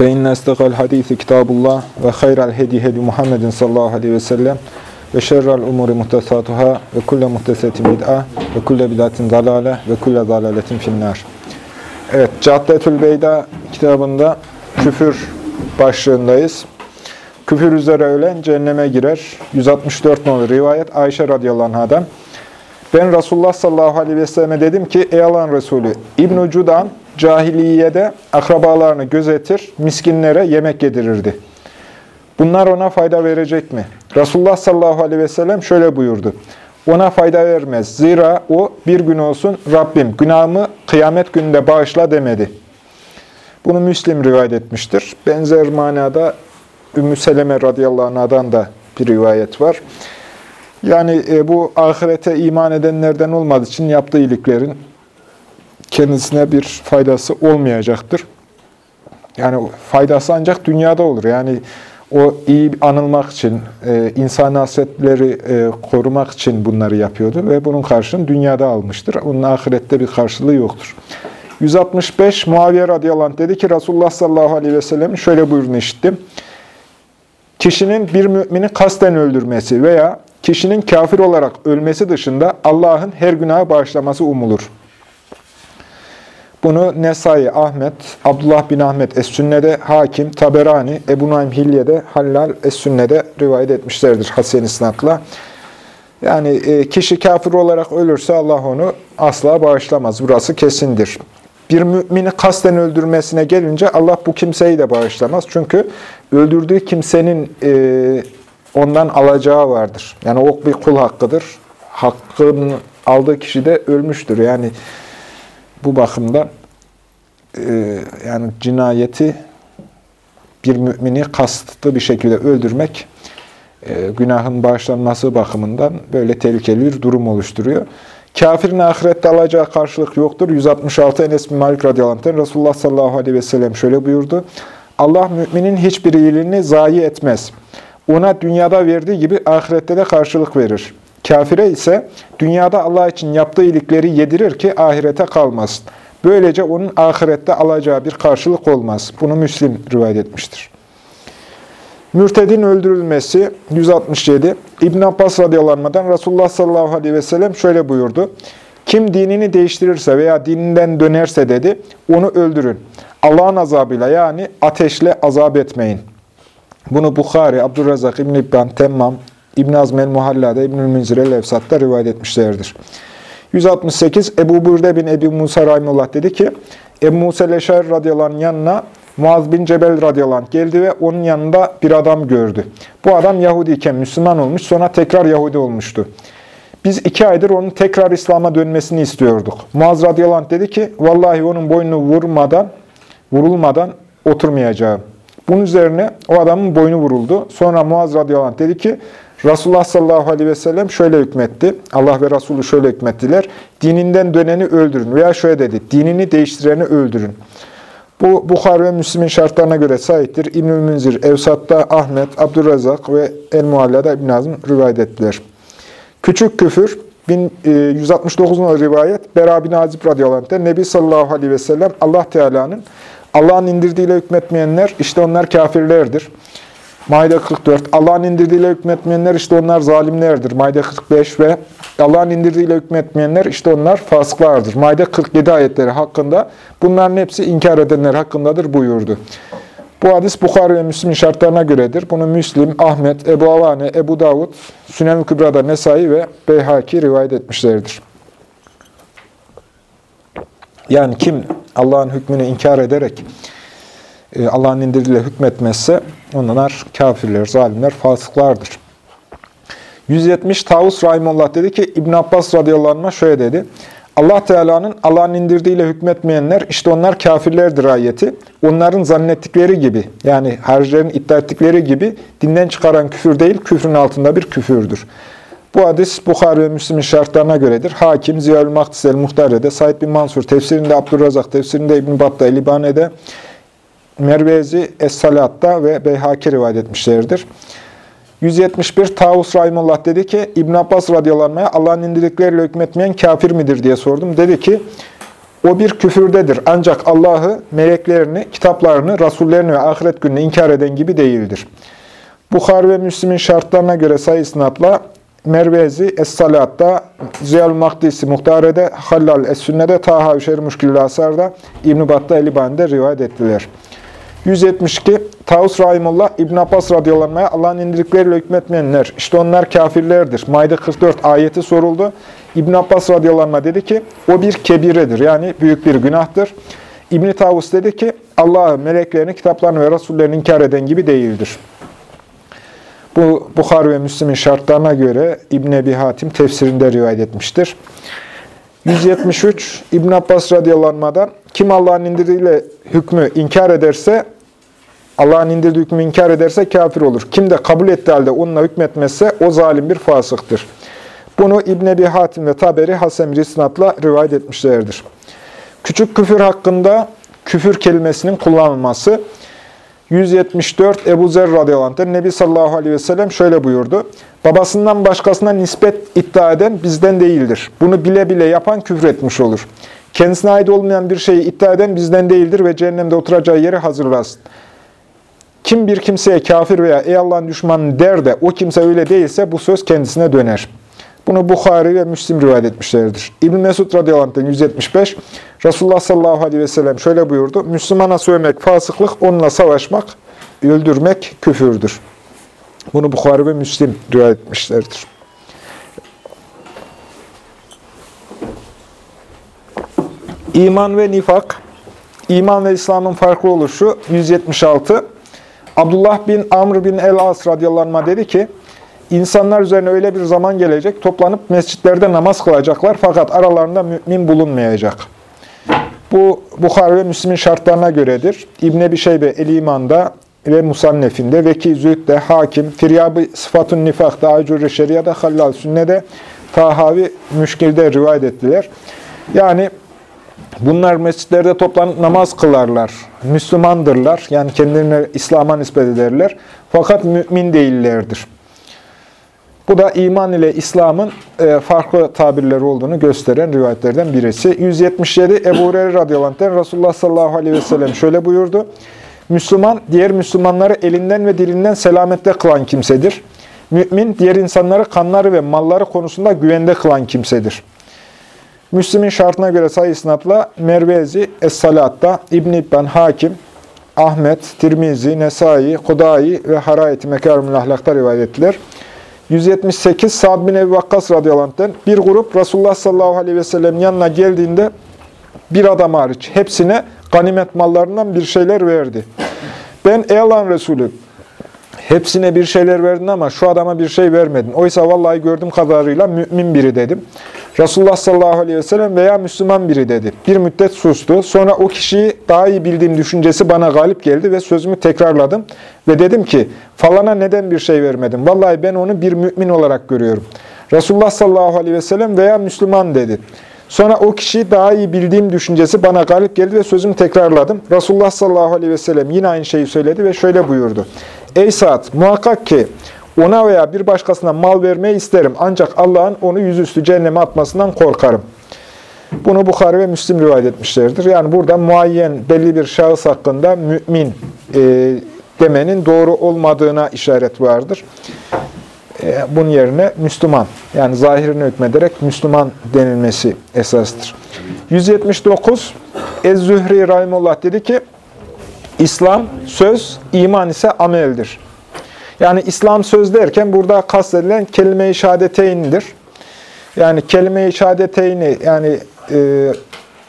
فإن أصدق الحديث كتاب الله وخير الهدي هدي محمد صلى الله عليه وسلم وشر الأمور محدثاتها وكل محدثة بدعة وكل بدعة ضلالة وكل ضلالة في النار. Evet, Caddetül Beyda kitabında küfür başlığındayız. Küfür üzere ölen cehenneme girer. 164 nolu rivayet Ayşe radıyallahu anhadan. Ben Resulullah sallallahu aleyhi ve selleme dedim ki, ey Allah'ın Resulü, İbn-i Cudan cahiliyede akrabalarını gözetir, miskinlere yemek yedirirdi. Bunlar ona fayda verecek mi? Resulullah sallallahu aleyhi ve sellem şöyle buyurdu. Ona fayda vermez. Zira o bir gün olsun Rabbim günahımı kıyamet gününde bağışla demedi. Bunu Müslim rivayet etmiştir. Benzer manada Ümmü Seleme radıyallahu anh'dan da bir rivayet var. Yani e, bu ahirete iman edenlerden olmadığı için yaptığı iyiliklerin kendisine bir faydası olmayacaktır. Yani faydası ancak dünyada olur. Yani o iyi anılmak için, e, insan hasretleri e, korumak için bunları yapıyordu ve bunun karşılığını dünyada almıştır. Onun ahirette bir karşılığı yoktur. 165 Muaviye radıyallahu dedi ki Resulullah sallallahu aleyhi ve sellem şöyle buyurun işittim. Kişinin bir mümini kasten öldürmesi veya kişinin kafir olarak ölmesi dışında Allah'ın her günahı bağışlaması umulur. Bunu Nesai, Ahmet, Abdullah bin Ahmet Es-Sünne'de, Hakim, Taberani, Ebu Naim Hilye'de, Hallal Es-Sünne'de rivayet etmişlerdir Hasen İsnat'la. Yani e, kişi kafir olarak ölürse Allah onu asla bağışlamaz. Burası kesindir. Bir mümini kasten öldürmesine gelince Allah bu kimseyi de bağışlamaz. Çünkü öldürdüğü kimsenin e, ondan alacağı vardır. Yani o bir kul hakkıdır. Hakkını aldığı kişi de ölmüştür. Yani bu bakımdan e, yani cinayeti bir mümini kastlı bir şekilde öldürmek e, günahın bağışlanması bakımından böyle tehlikeli bir durum oluşturuyor. Kafirin ahirette alacağı karşılık yoktur. 166 Enes bin Malik radıyallahu Resulullah sallallahu aleyhi ve sellem şöyle buyurdu. Allah müminin hiçbir iyiliğini zayi etmez. Ona dünyada verdiği gibi ahirette de karşılık verir. Kafire ise dünyada Allah için yaptığı iyilikleri yedirir ki ahirete kalmasın. Böylece onun ahirette alacağı bir karşılık olmaz. Bunu Müslim rivayet etmiştir. Mürtedin öldürülmesi 167. İbn Abbas radıyallahu Resulullah sallallahu aleyhi ve sellem şöyle buyurdu. Kim dinini değiştirirse veya dininden dönerse dedi, onu öldürün. Allah'ın azabıyla yani ateşle azap etmeyin. Bunu Bukhari, Abdurrazak, İbn İbban, Temmam, İbn Azm el-Muhalla'da, İbnül Münzir el-Efsat'ta rivayet etmişlerdir. 168 Ebu Burde bin Ebu Musa Rahimullah dedi ki, Ebu Musa Leşer radıyallahu yanına Muaz bin Cebel radıyallahu geldi ve onun yanında bir adam gördü. Bu adam Yahudi iken Müslüman olmuş, sonra tekrar Yahudi olmuştu. Biz iki aydır onun tekrar İslam'a dönmesini istiyorduk. Muaz radıyallahu dedi ki, vallahi onun boynunu vurmadan, vurulmadan oturmayacağım. Bunun üzerine o adamın boynu vuruldu. Sonra Muaz radıyallahu dedi ki, Resulullah sallallahu aleyhi ve sellem şöyle hükmetti. Allah ve Resulü şöyle hükmettiler. Dininden döneni öldürün. Veya şöyle dedi, dinini değiştireni öldürün. Bu Bukhar ve Müslim'in şartlarına göre sahiptir. İbnül Münzir, Evsat'ta Ahmet, Abdurrazak ve El-Mualla'da İbn Azm rivayet ettiler. Küçük küfür, 169. rivayet, Bera bin Azib radıyallahu Nebi sallallahu aleyhi ve sellem Allah Teala'nın Allah'ın indirdiğiyle hükmetmeyenler işte onlar kafirlerdir. Maide 44. Allah'ın indirdiğiyle hükmetmeyenler işte onlar zalimlerdir. Maide 45 ve Allah'ın indirdiğiyle hükmetmeyenler işte onlar fasıklardır. Maide 47 ayetleri hakkında bunların hepsi inkar edenler hakkındadır buyurdu. Bu hadis Bukhari ve Müslim'in şartlarına göredir. Bunu Müslim, Ahmet, Ebu Avane, Ebu Davud, Sünen-i Kübra'da Nesai ve Beyhaki rivayet etmişlerdir. Yani kim Allah'ın hükmünü inkar ederek Allah'ın indirdiğiyle hükmetmezse onlar kafirler, zalimler, fasıklardır. 170 Tavus Rahimullah dedi ki İbn Abbas radıyallahu anh şöyle dedi. Allah Teala'nın Allah'ın indirdiğiyle hükmetmeyenler işte onlar kafirlerdir ayeti. Onların zannettikleri gibi yani haricilerin iddia ettikleri gibi dinden çıkaran küfür değil küfrün altında bir küfürdür. Bu hadis Bukhari ve Müslim'in şartlarına göredir. Hakim, Ziyal Maktis el-Muhtare'de, Said bin Mansur tefsirinde, Abdurrazak tefsirinde, İbn Battah el-İbane'de, Mervezi Es-Salat'ta ve Beyhaki rivayet etmişlerdir. 171 Tavus Rahimullah dedi ki İbn Abbas radıyallahu Allah'ın indirdikleriyle hükmetmeyen kafir midir diye sordum. Dedi ki o bir küfürdedir. Ancak Allah'ı, meleklerini, kitaplarını, rasullerini ve ahiret gününü inkar eden gibi değildir. Bukhari ve Müslim'in şartlarına göre sayı isnatla Mervezi Es-Salat'ta, Ziyal Mahdisi Muhtare'de, Hallal Es-Sünne'de, Taha Üşeri Müşkil-i Asar'da, İbn-i Battah Eliban'da rivayet ettiler. 172 Tavus Rahimullah İbn Abbas radıyallahu Allah'ın indirdikleriyle hükmetmeyenler işte onlar kafirlerdir. Maide 44 ayeti soruldu. İbn Abbas radıyallahu dedi ki o bir kebiredir yani büyük bir günahtır. İbn Tavus dedi ki Allah'ı, meleklerini, kitaplarını ve rasullerini inkar eden gibi değildir. Bu Bukhari ve Müslim'in şartlarına göre İbn Ebi Hatim tefsirinde rivayet etmiştir. 173 İbn Abbas radıyallahu kim Allah'ın indirdiğiyle hükmü inkar ederse Allah'ın indirdiği hükmü inkar ederse kafir olur. Kim de kabul ettiği halde onunla hükmetmezse o zalim bir fasıktır. Bunu İbn Ebi Hatim ve Taberi Hasem Risnat'la rivayet etmişlerdir. Küçük küfür hakkında küfür kelimesinin kullanılması 174 Ebu Zer radıyallahu Nebi sallallahu aleyhi ve sellem şöyle buyurdu. Babasından başkasına nispet iddia eden bizden değildir. Bunu bile bile yapan küfür etmiş olur. Kendisine ait olmayan bir şeyi iddia eden bizden değildir ve cehennemde oturacağı yeri hazırlasın. Kim bir kimseye kafir veya ey Allah'ın düşmanı der de o kimse öyle değilse bu söz kendisine döner. Bunu Bukhari ve Müslim rivayet etmişlerdir. İbn Mesud radıyallahu anh 175 Resulullah sallallahu aleyhi ve sellem şöyle buyurdu. Müslümana sövmek fasıklık, onunla savaşmak, öldürmek küfürdür. Bunu Bukhari ve Müslim rivayet etmişlerdir. İman ve nifak, iman ve İslam'ın farklı oluşu 176. Abdullah bin Amr bin el-As radıyallahu anh dedi ki, İnsanlar üzerine öyle bir zaman gelecek, toplanıp mescitlerde namaz kılacaklar fakat aralarında mümin bulunmayacak. Bu Bukhari ve Müslim'in şartlarına göredir. İbn Ebi Şeybe El-İman'da ve Musannef'inde, Veki Zühd'de, Hakim, Firyab-ı Sıfatun Nifak'ta, Acur-i Şeria'da, Hallal Sünne'de, Tahavi Müşkil'de rivayet ettiler. Yani bunlar mescitlerde toplanıp namaz kılarlar, Müslümandırlar, yani kendilerine İslam'a nispet ederler. Fakat mümin değillerdir. Bu da iman ile İslam'ın e, farklı tabirleri olduğunu gösteren rivayetlerden birisi. 177 Ebu Hureyre radıyallahu Resulullah sallallahu aleyhi ve sellem şöyle buyurdu. Müslüman, diğer Müslümanları elinden ve dilinden selamette kılan kimsedir. Mümin, diğer insanları kanları ve malları konusunda güvende kılan kimsedir. Müslim'in şartına göre sayı isnatla Mervezi, Es-Salat'ta, İbn-i İbban, Hakim, Ahmet, Tirmizi, Nesai, Kudayi ve Harayeti Mekarımül Ahlak'ta rivayet ettiler. 178 Sa'd bin Ebi Vakkas radıyallahu bir grup Resulullah sallallahu aleyhi ve sellem yanına geldiğinde bir adam hariç hepsine ganimet mallarından bir şeyler verdi. Ben ey Allah'ın Resulü hepsine bir şeyler verdin ama şu adama bir şey vermedin. Oysa vallahi gördüğüm kadarıyla mümin biri dedim. Resulullah sallallahu aleyhi ve sellem veya Müslüman biri dedi. Bir müddet sustu. Sonra o kişiyi daha iyi bildiğim düşüncesi bana galip geldi ve sözümü tekrarladım. Ve dedim ki falana neden bir şey vermedim? Vallahi ben onu bir mümin olarak görüyorum. Resulullah sallallahu aleyhi ve sellem veya Müslüman dedi. Sonra o kişi daha iyi bildiğim düşüncesi bana galip geldi ve sözümü tekrarladım. Resulullah sallallahu aleyhi ve sellem yine aynı şeyi söyledi ve şöyle buyurdu. Ey Sa'd muhakkak ki ona veya bir başkasına mal vermeyi isterim. Ancak Allah'ın onu yüzüstü cehenneme atmasından korkarım. Bunu Bukhari ve Müslim rivayet etmişlerdir. Yani burada muayyen belli bir şahıs hakkında mümin e, demenin doğru olmadığına işaret vardır. E, bunun yerine Müslüman, yani zahirini hükmederek Müslüman denilmesi esastır. 179 Ez-Zühri Rahimullah dedi ki, İslam söz, iman ise ameldir. Yani İslam söz derken burada kastedilen kelime-i şehadeteyn'dir. Yani kelime-i şehadeteyni yani e,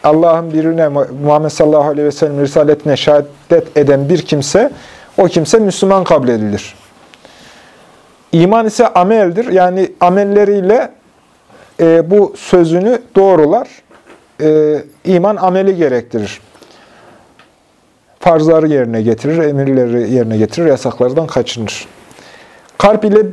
Allah'ın birine Muhammed sallallahu aleyhi ve sellem risaletine şehadet eden bir kimse o kimse Müslüman kabul edilir. İman ise ameldir. Yani amelleriyle e, bu sözünü doğrular. e, iman ameli gerektirir. Farzları yerine getirir, emirleri yerine getirir, yasaklardan kaçınır. Kalp ile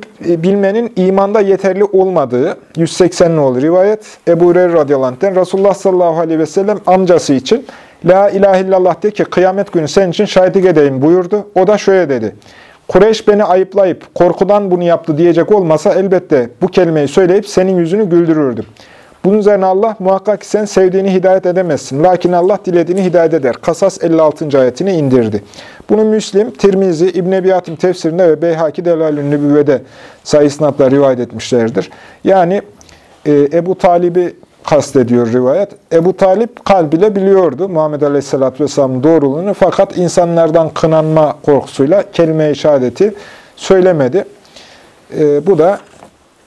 bilmenin imanda yeterli olmadığı 180 olur rivayet. Ebu Hureyre radıyallahu anh'ten Resulullah sallallahu aleyhi ve sellem amcası için La ilahe illallah de ki kıyamet günü senin için şahitlik edeyim buyurdu. O da şöyle dedi. Kureyş beni ayıplayıp korkudan bunu yaptı diyecek olmasa elbette bu kelimeyi söyleyip senin yüzünü güldürürdüm. Bunun üzerine Allah muhakkak sen sevdiğini hidayet edemezsin. Lakin Allah dilediğini hidayet eder. Kasas 56. ayetini indirdi. Bunu Müslim, Tirmizi, İbn Ebi Hatim tefsirinde ve Beyhaki Delalül Nübüvve'de sayısınatla rivayet etmişlerdir. Yani e, Ebu Talib'i kastediyor rivayet. Ebu Talip kalbiyle biliyordu Muhammed Aleyhisselatü Vesselam'ın doğruluğunu fakat insanlardan kınanma korkusuyla kelime-i söylemedi. E, bu da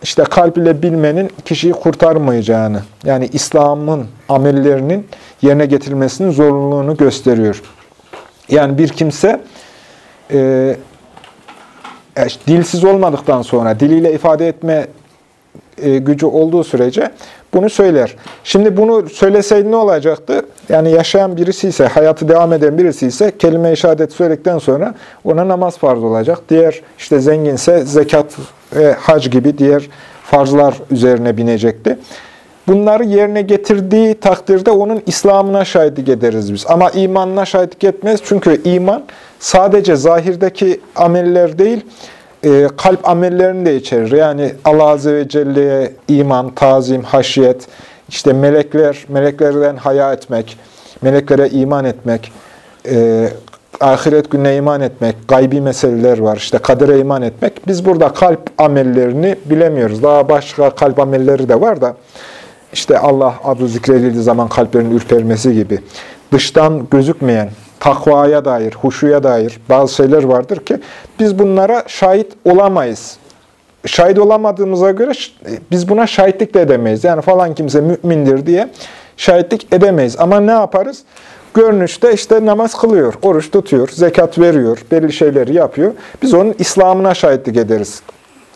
işte kalp ile bilmenin kişiyi kurtarmayacağını, yani İslam'ın amellerinin yerine getirilmesinin zorunluluğunu gösteriyor. Yani bir kimse e, e, dilsiz olmadıktan sonra diliyle ifade etme gücü olduğu sürece bunu söyler. Şimdi bunu söyleseydi ne olacaktı? Yani yaşayan birisi ise, hayatı devam eden birisi ise kelime-i şehadet söyledikten sonra ona namaz farz olacak. Diğer işte zenginse zekat ve hac gibi diğer farzlar üzerine binecekti. Bunları yerine getirdiği takdirde onun İslam'ına şahitlik ederiz biz. Ama imanına şahitlik etmez. Çünkü iman sadece zahirdeki ameller değil, e, kalp amellerini de içerir. Yani Allah Azze ve Celle'ye iman, tazim, haşiyet, işte melekler, meleklerden haya etmek, meleklere iman etmek, e, ahiret gününe iman etmek, gaybi meseleler var, işte kadere iman etmek. Biz burada kalp amellerini bilemiyoruz. Daha başka kalp amelleri de var da, işte Allah adı zikredildiği zaman kalplerin ürpermesi gibi. Dıştan gözükmeyen, takvaya dair, huşuya dair bazı şeyler vardır ki biz bunlara şahit olamayız. Şahit olamadığımıza göre biz buna şahitlik de edemeyiz. Yani falan kimse mümindir diye şahitlik edemeyiz. Ama ne yaparız? Görünüşte işte namaz kılıyor, oruç tutuyor, zekat veriyor, belli şeyleri yapıyor. Biz onun İslam'ına şahitlik ederiz.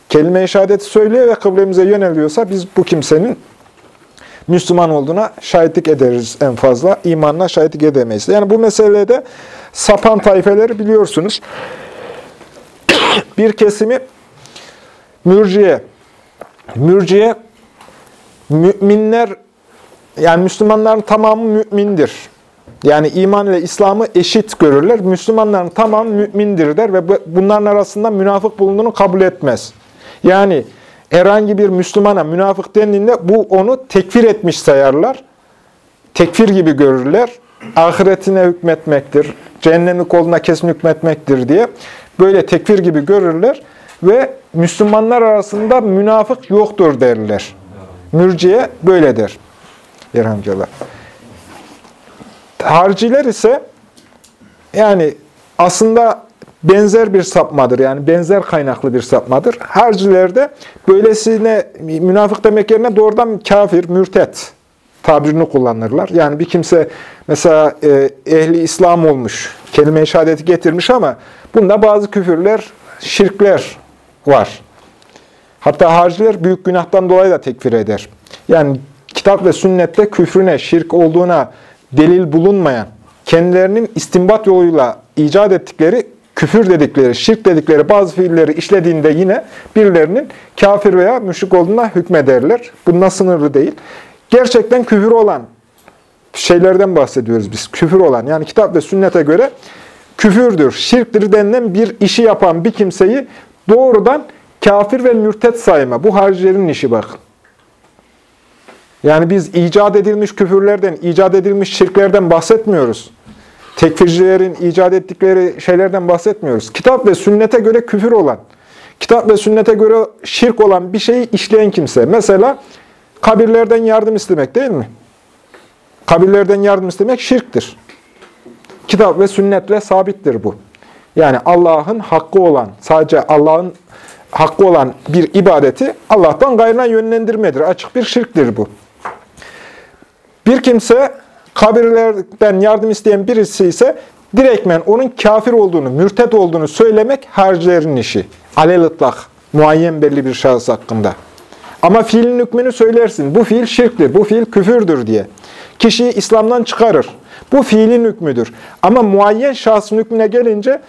Kelime-i söylüyor ve kıblemize yöneliyorsa biz bu kimsenin Müslüman olduğuna şahitlik ederiz en fazla. İmanına şahitlik edemeyiz. Yani bu meselede sapan tayfeleri biliyorsunuz. Bir kesimi mürciye. Mürciye, müminler, yani Müslümanların tamamı mümindir. Yani iman ile İslam'ı eşit görürler. Müslümanların tamamı mümindir der ve bunların arasında münafık bulunduğunu kabul etmez. Yani herhangi bir Müslümana münafık dendiğinde bu onu tekfir etmiş sayarlar. Tekfir gibi görürler. Ahiretine hükmetmektir, cehennemlik olduğuna kesin hükmetmektir diye böyle tekfir gibi görürler ve Müslümanlar arasında münafık yoktur derler. Mürciye böyle der. Yerhamcalar. Harciler ise yani aslında benzer bir sapmadır. Yani benzer kaynaklı bir sapmadır. Harcilerde böylesine münafık demek yerine doğrudan kafir, mürtet tabirini kullanırlar. Yani bir kimse mesela e, ehli İslam olmuş, kelime-i şehadeti getirmiş ama bunda bazı küfürler, şirkler var. Hatta harciler büyük günahtan dolayı da tekfir eder. Yani kitap ve sünnette küfrüne, şirk olduğuna delil bulunmayan, kendilerinin istimbat yoluyla icat ettikleri küfür dedikleri, şirk dedikleri bazı fiilleri işlediğinde yine birilerinin kafir veya müşrik olduğuna hükmederler. Bundan sınırlı değil. Gerçekten küfür olan şeylerden bahsediyoruz biz. Küfür olan yani kitap ve sünnete göre küfürdür, şirktir denilen bir işi yapan bir kimseyi doğrudan kafir ve mürtet sayma. Bu haricilerin işi bakın. Yani biz icat edilmiş küfürlerden, icat edilmiş şirklerden bahsetmiyoruz. Tekfircilerin icat ettikleri şeylerden bahsetmiyoruz. Kitap ve sünnete göre küfür olan, kitap ve sünnete göre şirk olan bir şeyi işleyen kimse. Mesela kabirlerden yardım istemek değil mi? Kabirlerden yardım istemek şirktir. Kitap ve sünnetle sabittir bu. Yani Allah'ın hakkı olan, sadece Allah'ın hakkı olan bir ibadeti Allah'tan gayrına yönlendirmedir. Açık bir şirktir bu. Bir kimse kabirlerden yardım isteyen birisi ise direktmen onun kafir olduğunu, mürtet olduğunu söylemek harcilerin işi. Alel-ıtlak, muayyen belli bir şahıs hakkında. Ama fiilin hükmünü söylersin. Bu fiil şirktir, bu fiil küfürdür diye. Kişiyi İslam'dan çıkarır. Bu fiilin hükmüdür. Ama muayyen şahsın hükmüne gelince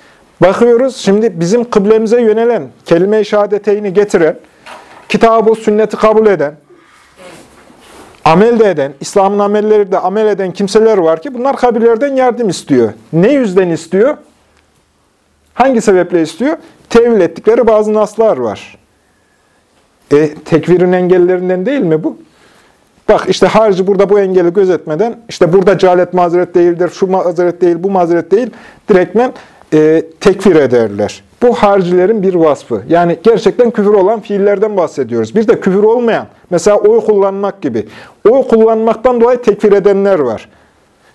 bakıyoruz şimdi bizim kıblemize yönelen, kelime-i şehadeteyni getiren, kitabı sünneti kabul eden, amel de eden, İslam'ın amelleri de amel eden kimseler var ki bunlar kabirlerden yardım istiyor. Ne yüzden istiyor? Hangi sebeple istiyor? Tevil ettikleri bazı naslar var. E, tekvirin engellerinden değil mi bu? Bak işte harcı burada bu engeli gözetmeden, işte burada cehalet mazeret değildir, şu mazeret değil, bu mazeret değil, direktmen e, tekfir ederler. Bu harcilerin bir vasfı. Yani gerçekten küfür olan fiillerden bahsediyoruz. Bir de küfür olmayan, mesela oy kullanmak gibi. Oy kullanmaktan dolayı tekfir edenler var.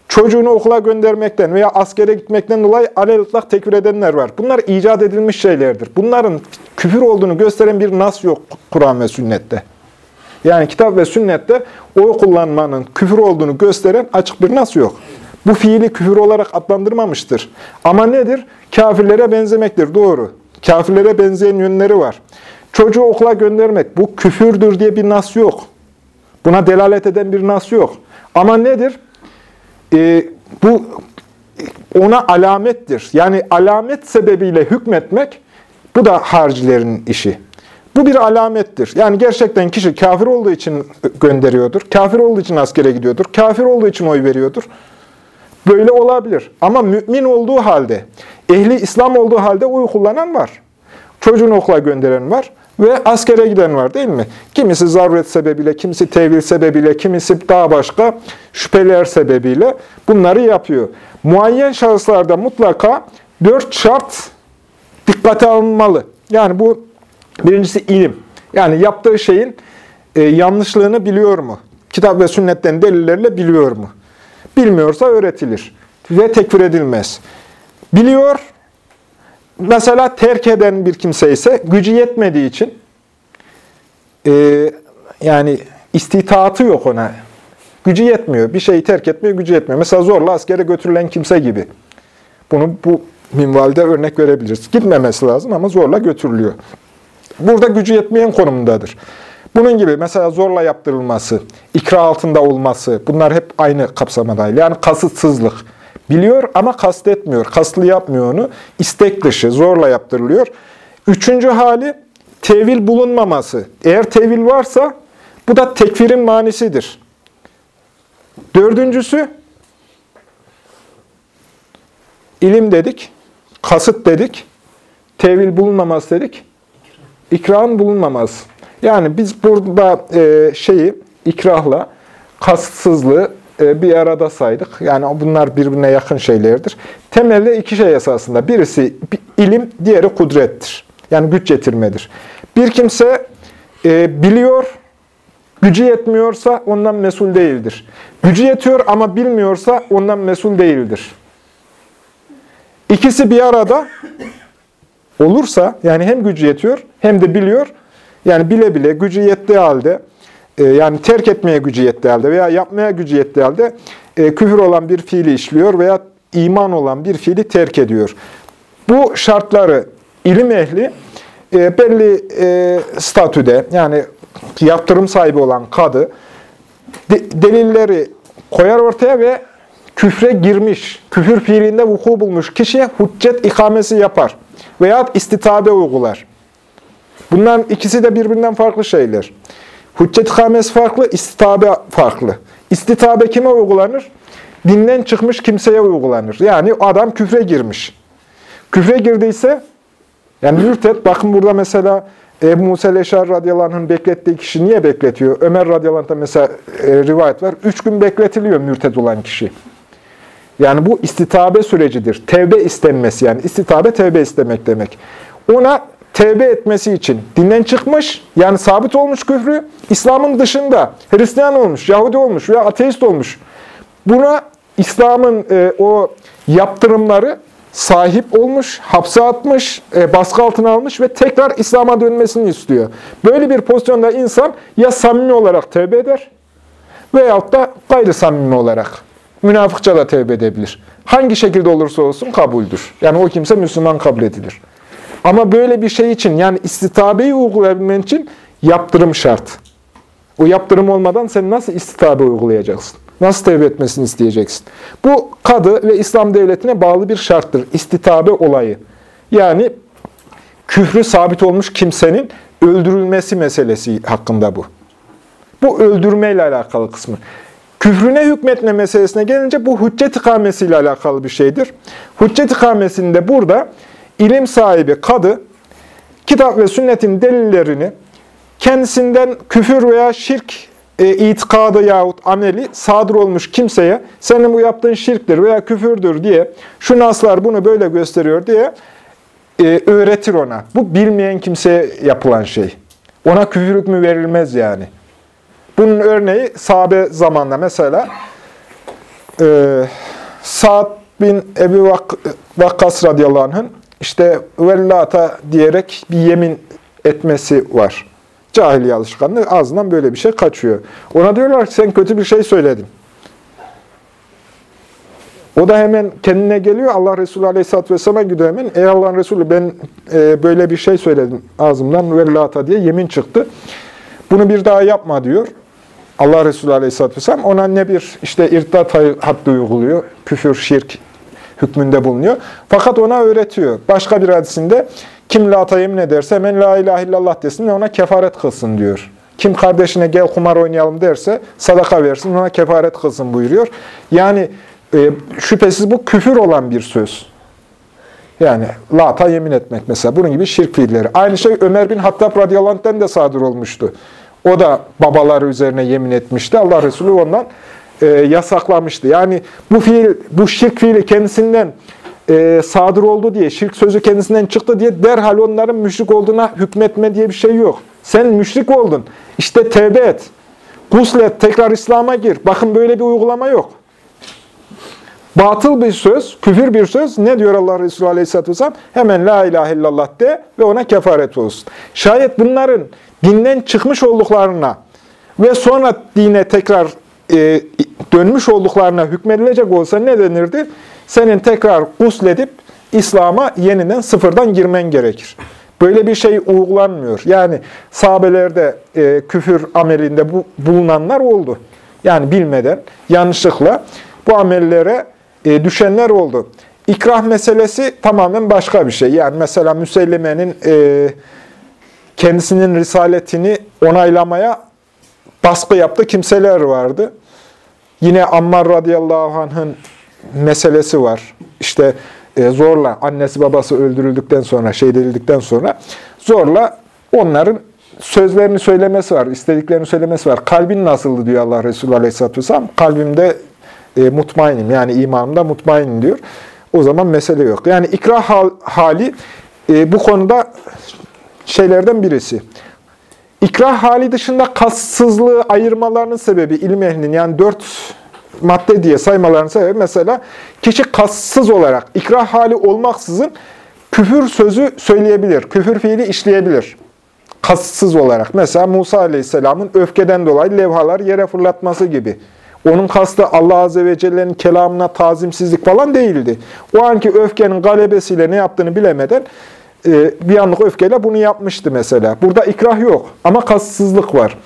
Çocuğunu okula göndermekten veya askere gitmekten dolayı alelıtlak tekfir edenler var. Bunlar icat edilmiş şeylerdir. Bunların küfür olduğunu gösteren bir nas yok Kur'an ve sünnette. Yani kitap ve sünnette oy kullanmanın küfür olduğunu gösteren açık bir nas yok. Bu fiili küfür olarak adlandırmamıştır. Ama nedir? Kafirlere benzemektir. Doğru. Kafirlere benzeyen yönleri var. Çocuğu okula göndermek, bu küfürdür diye bir nas yok. Buna delalet eden bir nas yok. Ama nedir? Ee, bu ona alamettir. Yani alamet sebebiyle hükmetmek, bu da harcilerin işi. Bu bir alamettir. Yani gerçekten kişi kafir olduğu için gönderiyordur. Kafir olduğu için askere gidiyordur. Kafir olduğu için oy veriyordur. Böyle olabilir. Ama mümin olduğu halde, ehli İslam olduğu halde oy kullanan var. Çocuğunu okula gönderen var ve askere giden var değil mi? Kimisi zaruret sebebiyle, kimisi tevil sebebiyle, kimisi daha başka şüpheler sebebiyle bunları yapıyor. Muayyen şahıslarda mutlaka dört şart dikkate alınmalı. Yani bu birincisi ilim. Yani yaptığı şeyin e, yanlışlığını biliyor mu? Kitap ve sünnetten delillerle biliyor mu? Bilmiyorsa öğretilir ve tekfir edilmez. Biliyor, mesela terk eden bir kimse ise gücü yetmediği için e, yani istitaatı yok ona. Gücü yetmiyor. Bir şeyi terk etmiyor, gücü yetmiyor. Mesela zorla askere götürülen kimse gibi. Bunu bu minvalde örnek verebiliriz. Gitmemesi lazım ama zorla götürülüyor. Burada gücü yetmeyen konumundadır. Bunun gibi mesela zorla yaptırılması, ikra altında olması bunlar hep aynı kapsamadaydı. Yani kasıtsızlık. Biliyor ama kastetmiyor. Kaslı yapmıyor onu. İstek dışı, zorla yaptırılıyor. Üçüncü hali tevil bulunmaması. Eğer tevil varsa bu da tekfirin manisidir. Dördüncüsü ilim dedik, kasıt dedik, tevil bulunmaması dedik, ikran bulunmaması. Yani biz burada e, şeyi ikrahla kasıtsızlığı e, bir arada saydık. Yani bunlar birbirine yakın şeylerdir. Temelde iki şey esasında. Birisi ilim, diğeri kudrettir. Yani güç getirmedir. Bir kimse e, biliyor, gücü yetmiyorsa ondan mesul değildir. Gücü yetiyor ama bilmiyorsa ondan mesul değildir. İkisi bir arada olursa, yani hem gücü yetiyor hem de biliyor, yani bile bile gücü yettiği halde, e, yani terk etmeye gücü yettiği halde veya yapmaya gücü yettiği halde e, küfür olan bir fiili işliyor veya iman olan bir fiili terk ediyor. Bu şartları ilim ehli e, belli statüde, yani yaptırım sahibi olan kadı, delilleri koyar ortaya ve küfre girmiş, küfür fiilinde vuku bulmuş kişiye hüccet ikamesi yapar veya istitabe uygular. Bunların ikisi de birbirinden farklı şeyler. Hüccet ikamesi farklı, istitabe farklı. İstitabe kime uygulanır? Dinden çıkmış kimseye uygulanır. Yani adam küfre girmiş. Küfre girdiyse, yani mürtet, bakın burada mesela Ebu Musa Leşar radıyallahu beklettiği kişi niye bekletiyor? Ömer radıyallahu anh'ta mesela e, rivayet var. Üç gün bekletiliyor mürtet olan kişi. Yani bu istitabe sürecidir. Tevbe istenmesi yani. istitabe tevbe istemek demek. Ona tevbe etmesi için dinden çıkmış, yani sabit olmuş küfrü, İslam'ın dışında Hristiyan olmuş, Yahudi olmuş veya ateist olmuş. Buna İslam'ın e, o yaptırımları sahip olmuş, hapse atmış, e, baskı altına almış ve tekrar İslam'a dönmesini istiyor. Böyle bir pozisyonda insan ya samimi olarak tevbe eder veyahut da gayri samimi olarak münafıkça da tevbe edebilir. Hangi şekilde olursa olsun kabuldür. Yani o kimse Müslüman kabul edilir. Ama böyle bir şey için yani istitabeyi uygulayabilmen için yaptırım şart. O yaptırım olmadan sen nasıl istitabe uygulayacaksın? Nasıl tevbe etmesini isteyeceksin? Bu kadı ve İslam devletine bağlı bir şarttır. İstitabe olayı. Yani küfrü sabit olmuş kimsenin öldürülmesi meselesi hakkında bu. Bu öldürmeyle alakalı kısmı. Küfrüne hükmetme meselesine gelince bu hüccet ikamesiyle alakalı bir şeydir. Hüccet ikamesinde burada ilim sahibi kadı, kitap ve sünnetin delillerini kendisinden küfür veya şirk e, itikadı yahut ameli sadır olmuş kimseye senin bu yaptığın şirktir veya küfürdür diye şu naslar bunu böyle gösteriyor diye e, öğretir ona. Bu bilmeyen kimseye yapılan şey. Ona küfür hükmü verilmez yani. Bunun örneği sahabe zamanında mesela e, Sa'd bin Ebi Vak Vakkas radıyallahu anh'ın işte vellata diyerek bir yemin etmesi var. Cahiliye alışkanlığı ağzından böyle bir şey kaçıyor. Ona diyorlar ki sen kötü bir şey söyledin. O da hemen kendine geliyor. Allah Resulü Aleyhisselatü Vesselam'a gidiyor hemen. Ey Allah'ın Resulü ben e, böyle bir şey söyledim ağzımdan vellata diye yemin çıktı. Bunu bir daha yapma diyor. Allah Resulü Aleyhisselatü Vesselam ona ne bir işte irtidat hattı uyguluyor. Küfür, şirk hükmünde bulunuyor. Fakat ona öğretiyor. Başka bir hadisinde kim lata yemin ederse hemen la ilahe illallah desin ve ona kefaret kılsın diyor. Kim kardeşine gel kumar oynayalım derse sadaka versin ona kefaret kılsın buyuruyor. Yani e, şüphesiz bu küfür olan bir söz. Yani lata yemin etmek mesela. Bunun gibi şirk fiilleri. Aynı şey Ömer bin Hattab radıyallahu anh'ten de sadır olmuştu. O da babaları üzerine yemin etmişti. Allah Resulü ondan e, yasaklamıştı. Yani bu fiil, bu şirk fiili kendisinden e, sadır oldu diye, şirk sözü kendisinden çıktı diye derhal onların müşrik olduğuna hükmetme diye bir şey yok. Sen müşrik oldun. İşte tevbe et. Guslet, tekrar İslam'a gir. Bakın böyle bir uygulama yok. Batıl bir söz, küfür bir söz. Ne diyor Allah Resulü Aleyhisselatü Vesselam? Hemen la ilahe illallah de ve ona kefaret olsun. Şayet bunların dinden çıkmış olduklarına ve sonra dine tekrar e, dönmüş olduklarına hükmedilecek olsa ne denirdi? Senin tekrar gusledip İslam'a yeniden sıfırdan girmen gerekir. Böyle bir şey uygulanmıyor. Yani sahabelerde e, küfür amelinde bu, bulunanlar oldu. Yani bilmeden, yanlışlıkla bu amellere e, düşenler oldu. İkrah meselesi tamamen başka bir şey. Yani mesela Müselleme'nin e, kendisinin risaletini onaylamaya baskı yaptığı kimseler vardı. Yine Ammar radıyallahu anh'ın meselesi var. İşte e, zorla annesi babası öldürüldükten sonra, şey edildikten sonra zorla onların sözlerini söylemesi var, istediklerini söylemesi var. Kalbin nasıldı diyor Allah Resulü Aleyhisselatü Vesselam. Kalbimde e, mutmainim yani imanımda mutmainim diyor. O zaman mesele yok. Yani ikrah hali e, bu konuda şeylerden birisi. İkrah hali dışında kassızlığı ayırmalarının sebebi ilim ehlinin yani dört madde diye saymalarının sebebi mesela kişi kassız olarak ikrah hali olmaksızın küfür sözü söyleyebilir, küfür fiili işleyebilir. Kassız olarak. Mesela Musa Aleyhisselam'ın öfkeden dolayı levhalar yere fırlatması gibi. Onun kastı Allah Azze ve Celle'nin kelamına tazimsizlik falan değildi. O anki öfkenin galebesiyle ne yaptığını bilemeden bir anlık öfkeyle bunu yapmıştı mesela. Burada ikrah yok ama kastsızlık var.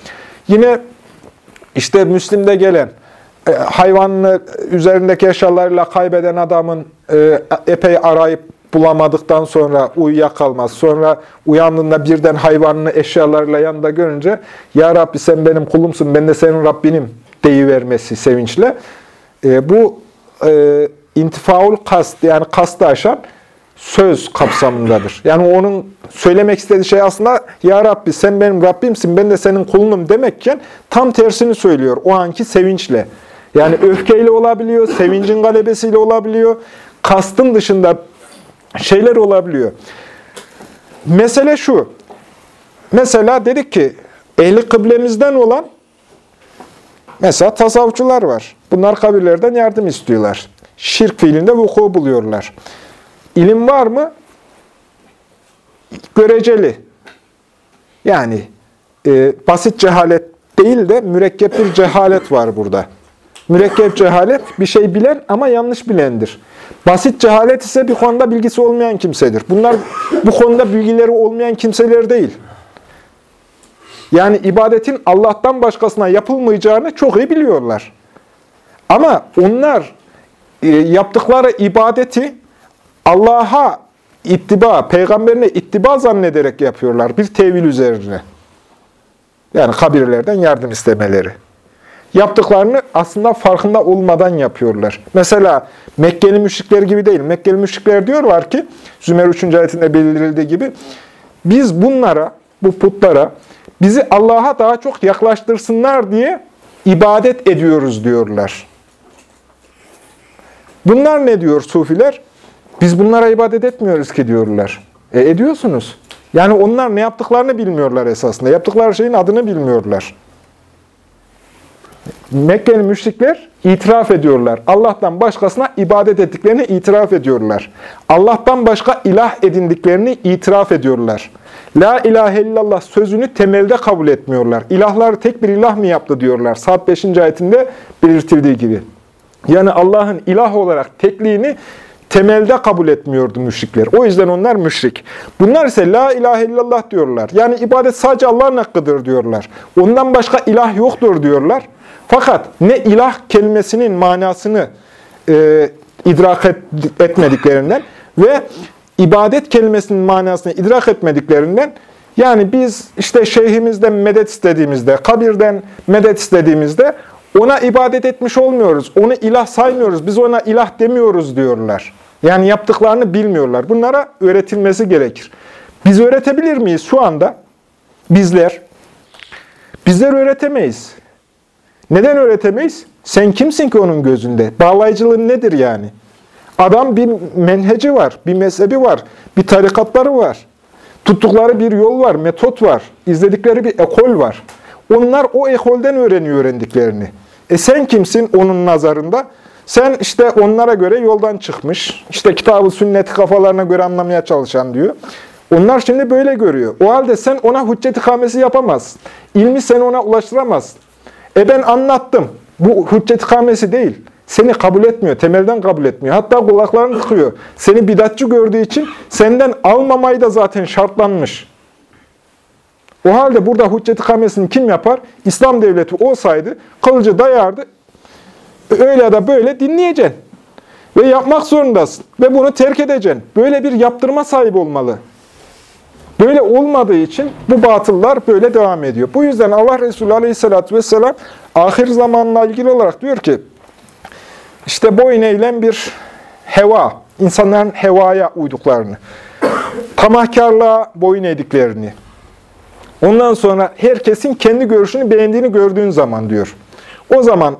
Yine işte Müslim'de gelen e, hayvanını üzerindeki eşyalarıyla kaybeden adamın e, epey arayıp bulamadıktan sonra uyuyakalmaz. Sonra uyandığında birden hayvanını eşyalarıyla yanında görünce Ya Rabbi sen benim kulumsun, ben de senin Rabbinim deyivermesi sevinçle. E, bu intifaul kast yani kastı aşan söz kapsamındadır. Yani onun söylemek istediği şey aslında Ya Rabbi sen benim Rabbimsin, ben de senin kulunum demekken tam tersini söylüyor o anki sevinçle. Yani öfkeyle olabiliyor, sevincin galebesiyle olabiliyor, kastın dışında şeyler olabiliyor. Mesele şu, mesela dedik ki ehli kıblemizden olan mesela tasavvufçular var. Bunlar kabirlerden yardım istiyorlar. Şirk fiilinde vuku buluyorlar. İlim var mı? Göreceli. Yani e, basit cehalet değil de mürekkep bir cehalet var burada. Mürekkep cehalet bir şey bilen ama yanlış bilendir. Basit cehalet ise bir konuda bilgisi olmayan kimsedir. Bunlar bu konuda bilgileri olmayan kimseler değil. Yani ibadetin Allah'tan başkasına yapılmayacağını çok iyi biliyorlar. Ama onlar e, yaptıkları ibadeti Allah'a ittiba, peygamberine ittiba zannederek yapıyorlar. Bir tevil üzerine. Yani kabirlerden yardım istemeleri. Yaptıklarını aslında farkında olmadan yapıyorlar. Mesela Mekkeli müşrikler gibi değil. Mekkeli müşrikler diyorlar ki, Zümer 3. ayetinde belirtildiği gibi, biz bunlara, bu putlara, bizi Allah'a daha çok yaklaştırsınlar diye ibadet ediyoruz diyorlar. Bunlar ne diyor sufiler? Biz bunlara ibadet etmiyoruz ki diyorlar. E ediyorsunuz. Yani onlar ne yaptıklarını bilmiyorlar esasında. Yaptıkları şeyin adını bilmiyorlar. Mekkeli müşrikler itiraf ediyorlar. Allah'tan başkasına ibadet ettiklerini itiraf ediyorlar. Allah'tan başka ilah edindiklerini itiraf ediyorlar. La ilahe illallah sözünü temelde kabul etmiyorlar. İlahlar tek bir ilah mı yaptı diyorlar. Saat 5. ayetinde belirtildiği gibi. Yani Allah'ın ilah olarak tekliğini temelde kabul etmiyordu müşrikler. O yüzden onlar müşrik. Bunlar ise la ilahe illallah diyorlar. Yani ibadet sadece Allah'ın hakkıdır diyorlar. Ondan başka ilah yoktur diyorlar. Fakat ne ilah kelimesinin manasını e, idrak et, etmediklerinden ve ibadet kelimesinin manasını idrak etmediklerinden yani biz işte şeyhimizden medet istediğimizde, kabirden medet istediğimizde ona ibadet etmiş olmuyoruz. Onu ilah saymıyoruz. Biz ona ilah demiyoruz diyorlar. Yani yaptıklarını bilmiyorlar. Bunlara öğretilmesi gerekir. Biz öğretebilir miyiz şu anda? Bizler. Bizler öğretemeyiz. Neden öğretemeyiz? Sen kimsin ki onun gözünde? Bağlayıcılığın nedir yani? Adam bir menheci var, bir mezhebi var, bir tarikatları var. Tuttukları bir yol var, metot var, izledikleri bir ekol var. Onlar o ekolden öğreniyor öğrendiklerini. E sen kimsin onun nazarında? Sen işte onlara göre yoldan çıkmış, işte kitabı sünneti kafalarına göre anlamaya çalışan diyor. Onlar şimdi böyle görüyor. O halde sen ona hüccet ikamesi yapamazsın. İlmi sen ona ulaştıramazsın. E ben anlattım. Bu hüccet ikamesi değil. Seni kabul etmiyor, temelden kabul etmiyor. Hatta kulaklarını tıkıyor. Seni bidatçı gördüğü için senden almamayı da zaten şartlanmış. O halde burada hüccet ikamesini kim yapar? İslam devleti olsaydı kılıcı dayardı. Öyle ya da böyle dinleyeceksin. Ve yapmak zorundasın. Ve bunu terk edeceksin. Böyle bir yaptırma sahibi olmalı. Böyle olmadığı için bu batıllar böyle devam ediyor. Bu yüzden Allah Resulü Aleyhisselatü Vesselam ahir zamanla ilgili olarak diyor ki, işte boyun eğilen bir heva, insanların hevaya uyduklarını, tamahkarlığa boyun eğdiklerini, ondan sonra herkesin kendi görüşünü beğendiğini gördüğün zaman diyor. O zaman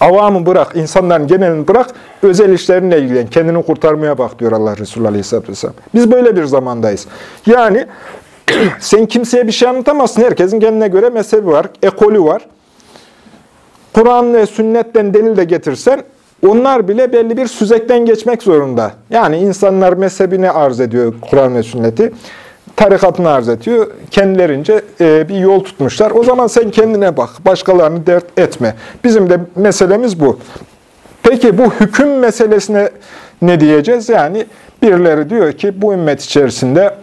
avamı bırak, insanların genelini bırak, özel işlerinle ilgilen, kendini kurtarmaya bak diyor Allah Resulü Aleyhisselatü Vesselam. Biz böyle bir zamandayız. Yani sen kimseye bir şey anlatamazsın. Herkesin kendine göre mezhebi var, ekolü var. Kur'an ve sünnetten delil de getirsen, onlar bile belli bir süzekten geçmek zorunda. Yani insanlar mezhebini arz ediyor Kur'an ve sünneti tarikatını arz ediyor. Kendilerince e, bir yol tutmuşlar. O zaman sen kendine bak. Başkalarını dert etme. Bizim de meselemiz bu. Peki bu hüküm meselesine ne diyeceğiz? Yani birileri diyor ki bu ümmet içerisinde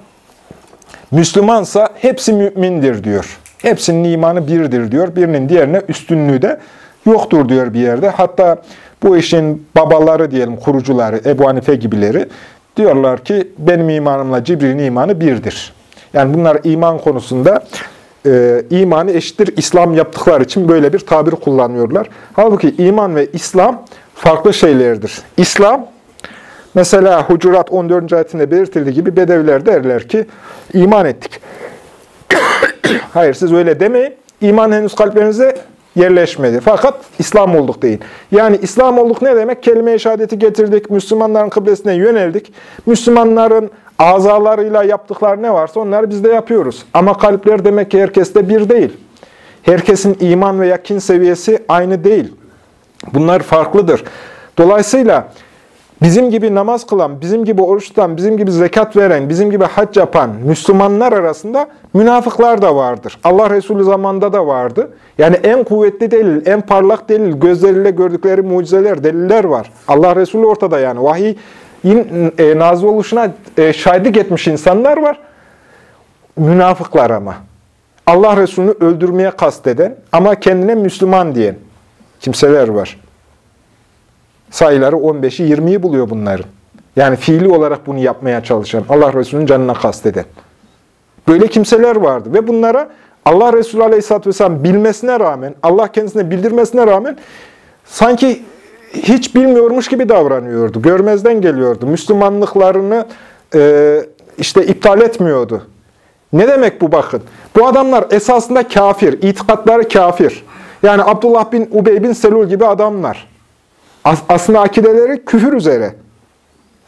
Müslümansa hepsi mümindir diyor. Hepsinin imanı birdir diyor. Birinin diğerine üstünlüğü de yoktur diyor bir yerde. Hatta bu işin babaları diyelim, kurucuları, Ebu Hanife gibileri Diyorlar ki benim imanımla Cibril'in imanı birdir. Yani bunlar iman konusunda e, imanı eşittir İslam yaptıkları için böyle bir tabir kullanıyorlar. Halbuki iman ve İslam farklı şeylerdir. İslam, mesela Hucurat 14. ayetinde belirtildiği gibi Bedeviler derler ki iman ettik. Hayır siz öyle demeyin. İman henüz kalplerinize yerleşmedi. Fakat İslam olduk değil. Yani İslam olduk ne demek? Kelime-i şehadeti getirdik, Müslümanların kıblesine yöneldik. Müslümanların azalarıyla yaptıkları ne varsa onları biz de yapıyoruz. Ama kalpler demek ki herkeste bir değil. Herkesin iman ve yakin seviyesi aynı değil. Bunlar farklıdır. Dolayısıyla bizim gibi namaz kılan, bizim gibi oruç tutan, bizim gibi zekat veren, bizim gibi hac yapan Müslümanlar arasında münafıklar da vardır. Allah Resulü zamanında da vardı. Yani en kuvvetli delil, en parlak delil, gözleriyle gördükleri mucizeler, deliller var. Allah Resulü ortada yani. Vahiy e, nazil oluşuna e, şahitlik etmiş insanlar var. Münafıklar ama. Allah Resulü'nü öldürmeye kasteden ama kendine Müslüman diyen. kimseler var. Sayıları 15'i 20'yi buluyor bunların. Yani fiili olarak bunu yapmaya çalışan, Allah Resulü'nün canına kasteden. Böyle kimseler vardı ve bunlara Allah Resulü Aleyhisselatü Vesselam bilmesine rağmen, Allah kendisine bildirmesine rağmen sanki hiç bilmiyormuş gibi davranıyordu. Görmezden geliyordu. Müslümanlıklarını e, işte iptal etmiyordu. Ne demek bu bakın? Bu adamlar esasında kafir, itikatları kafir. Yani Abdullah bin Ubey bin Selul gibi adamlar. As aslında akideleri küfür üzere.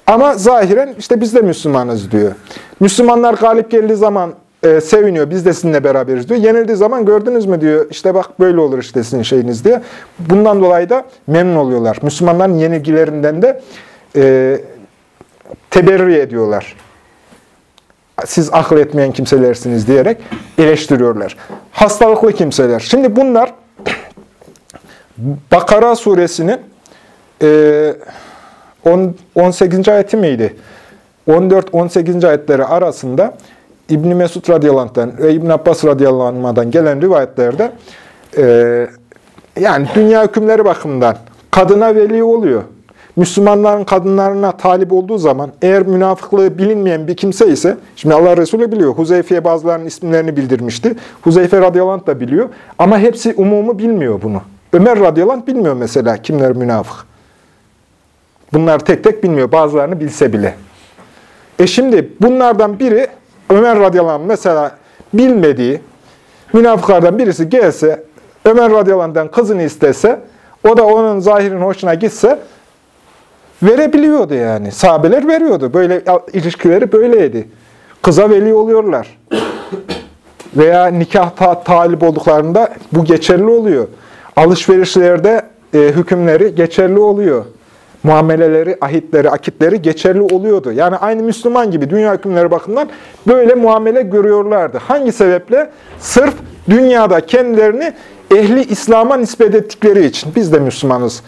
Ama zahiren işte biz de Müslümanız diyor. Müslümanlar galip geldiği zaman e, seviniyor. Biz de sizinle beraberiz diyor. Yenildiği zaman gördünüz mü diyor. İşte bak böyle olur işte sizin şeyiniz diye. Bundan dolayı da memnun oluyorlar. Müslümanların yenilgilerinden de e, teberri ediyorlar. Siz akıl etmeyen kimselersiniz diyerek eleştiriyorlar. Hastalıklı kimseler. Şimdi bunlar Bakara suresinin 18. ayeti miydi? 14-18. ayetleri arasında İbn Mesud radıyallahu ve İbn Abbas radıyallahu gelen rivayetlerde e, yani dünya hükümleri bakımından kadına veli oluyor. Müslümanların kadınlarına talip olduğu zaman eğer münafıklığı bilinmeyen bir kimse ise, şimdi Allah Resulü biliyor, Huzeyfe'ye bazılarının isimlerini bildirmişti. Huzeyfe radıyallahu da biliyor ama hepsi umumu bilmiyor bunu. Ömer radıyallahu bilmiyor mesela kimler münafık. Bunlar tek tek bilmiyor, bazılarını bilse bile. E şimdi bunlardan biri Ömer radıyallahu mesela bilmediği münafıklardan birisi gelse, Ömer radıyallahu kızını istese, o da onun zahirin hoşuna gitse, verebiliyordu yani. Sahabeler veriyordu. Böyle ilişkileri böyleydi. Kıza veli oluyorlar. Veya nikah ta talip olduklarında bu geçerli oluyor. Alışverişlerde e, hükümleri geçerli oluyor muameleleri, ahitleri, akitleri geçerli oluyordu. Yani aynı Müslüman gibi dünya hükümleri bakımından böyle muamele görüyorlardı. Hangi sebeple? Sırf dünyada kendilerini ehli İslam'a nispet ettikleri için, biz de Müslümanız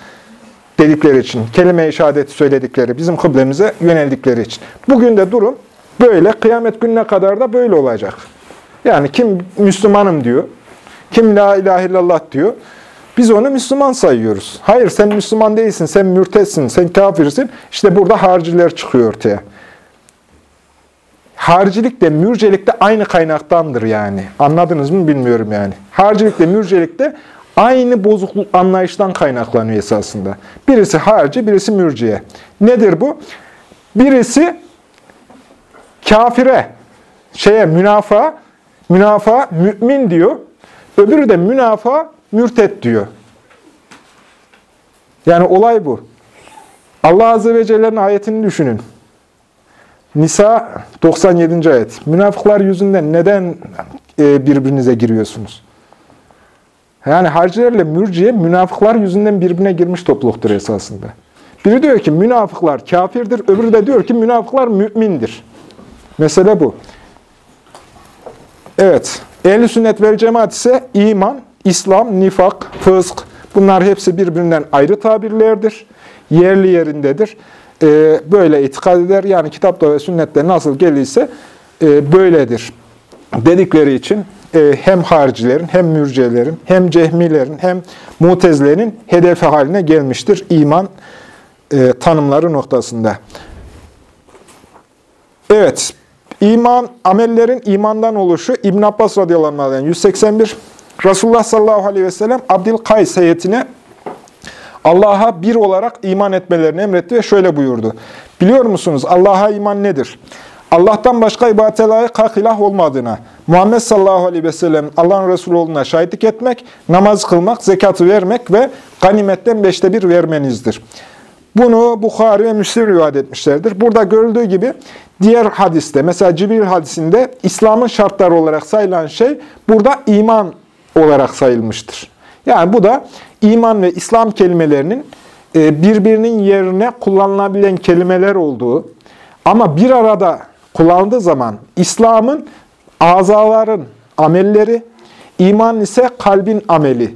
dedikleri için, kelime-i şehadeti söyledikleri, bizim kıblemize yöneldikleri için. Bugün de durum böyle, kıyamet gününe kadar da böyle olacak. Yani kim Müslümanım diyor, kim la ilahe illallah diyor, biz onu Müslüman sayıyoruz. Hayır sen Müslüman değilsin, sen mürtetsin, sen kafirsin. İşte burada harciler çıkıyor ortaya. Harcilik de mürcelik de aynı kaynaktandır yani. Anladınız mı bilmiyorum yani. Harcilik de mürcelik de aynı bozukluk anlayıştan kaynaklanıyor esasında. Birisi harci, birisi mürciye. Nedir bu? Birisi kafire, şeye münafa, münafa mümin diyor. Öbürü de münafa mürtet diyor. Yani olay bu. Allah Azze ve Celle'nin ayetini düşünün. Nisa 97. ayet. Münafıklar yüzünden neden e, birbirinize giriyorsunuz? Yani harcilerle mürciye münafıklar yüzünden birbirine girmiş topluluktur esasında. Biri diyor ki münafıklar kafirdir, öbürü de diyor ki münafıklar mümindir. Mesele bu. Evet, ehl sünnet vel cemaat ise iman, İslam, nifak, fısk bunlar hepsi birbirinden ayrı tabirlerdir. Yerli yerindedir. Ee, böyle itikad eder. Yani kitapta ve sünnette nasıl geliyse e, böyledir dedikleri için e, hem haricilerin, hem mürcelerin, hem cehmilerin, hem mutezlerin hedefi haline gelmiştir iman e, tanımları noktasında. Evet, iman, amellerin imandan oluşu İbn Abbas radıyallahu anh'dan 181, Resulullah sallallahu aleyhi ve sellem Abdülkays heyetine Allah'a bir olarak iman etmelerini emretti ve şöyle buyurdu. Biliyor musunuz Allah'a iman nedir? Allah'tan başka ibadete layık hak ilah olmadığına, Muhammed sallallahu aleyhi ve sellem Allah'ın Resulü olduğuna şahitlik etmek, namaz kılmak, zekatı vermek ve ganimetten beşte bir vermenizdir. Bunu Bukhari ve Müslim rivayet etmişlerdir. Burada görüldüğü gibi diğer hadiste, mesela Cibril hadisinde İslam'ın şartları olarak sayılan şey burada iman olarak sayılmıştır. Yani bu da iman ve İslam kelimelerinin e, birbirinin yerine kullanılabilen kelimeler olduğu ama bir arada kullanıldığı zaman İslam'ın azaların amelleri, iman ise kalbin ameli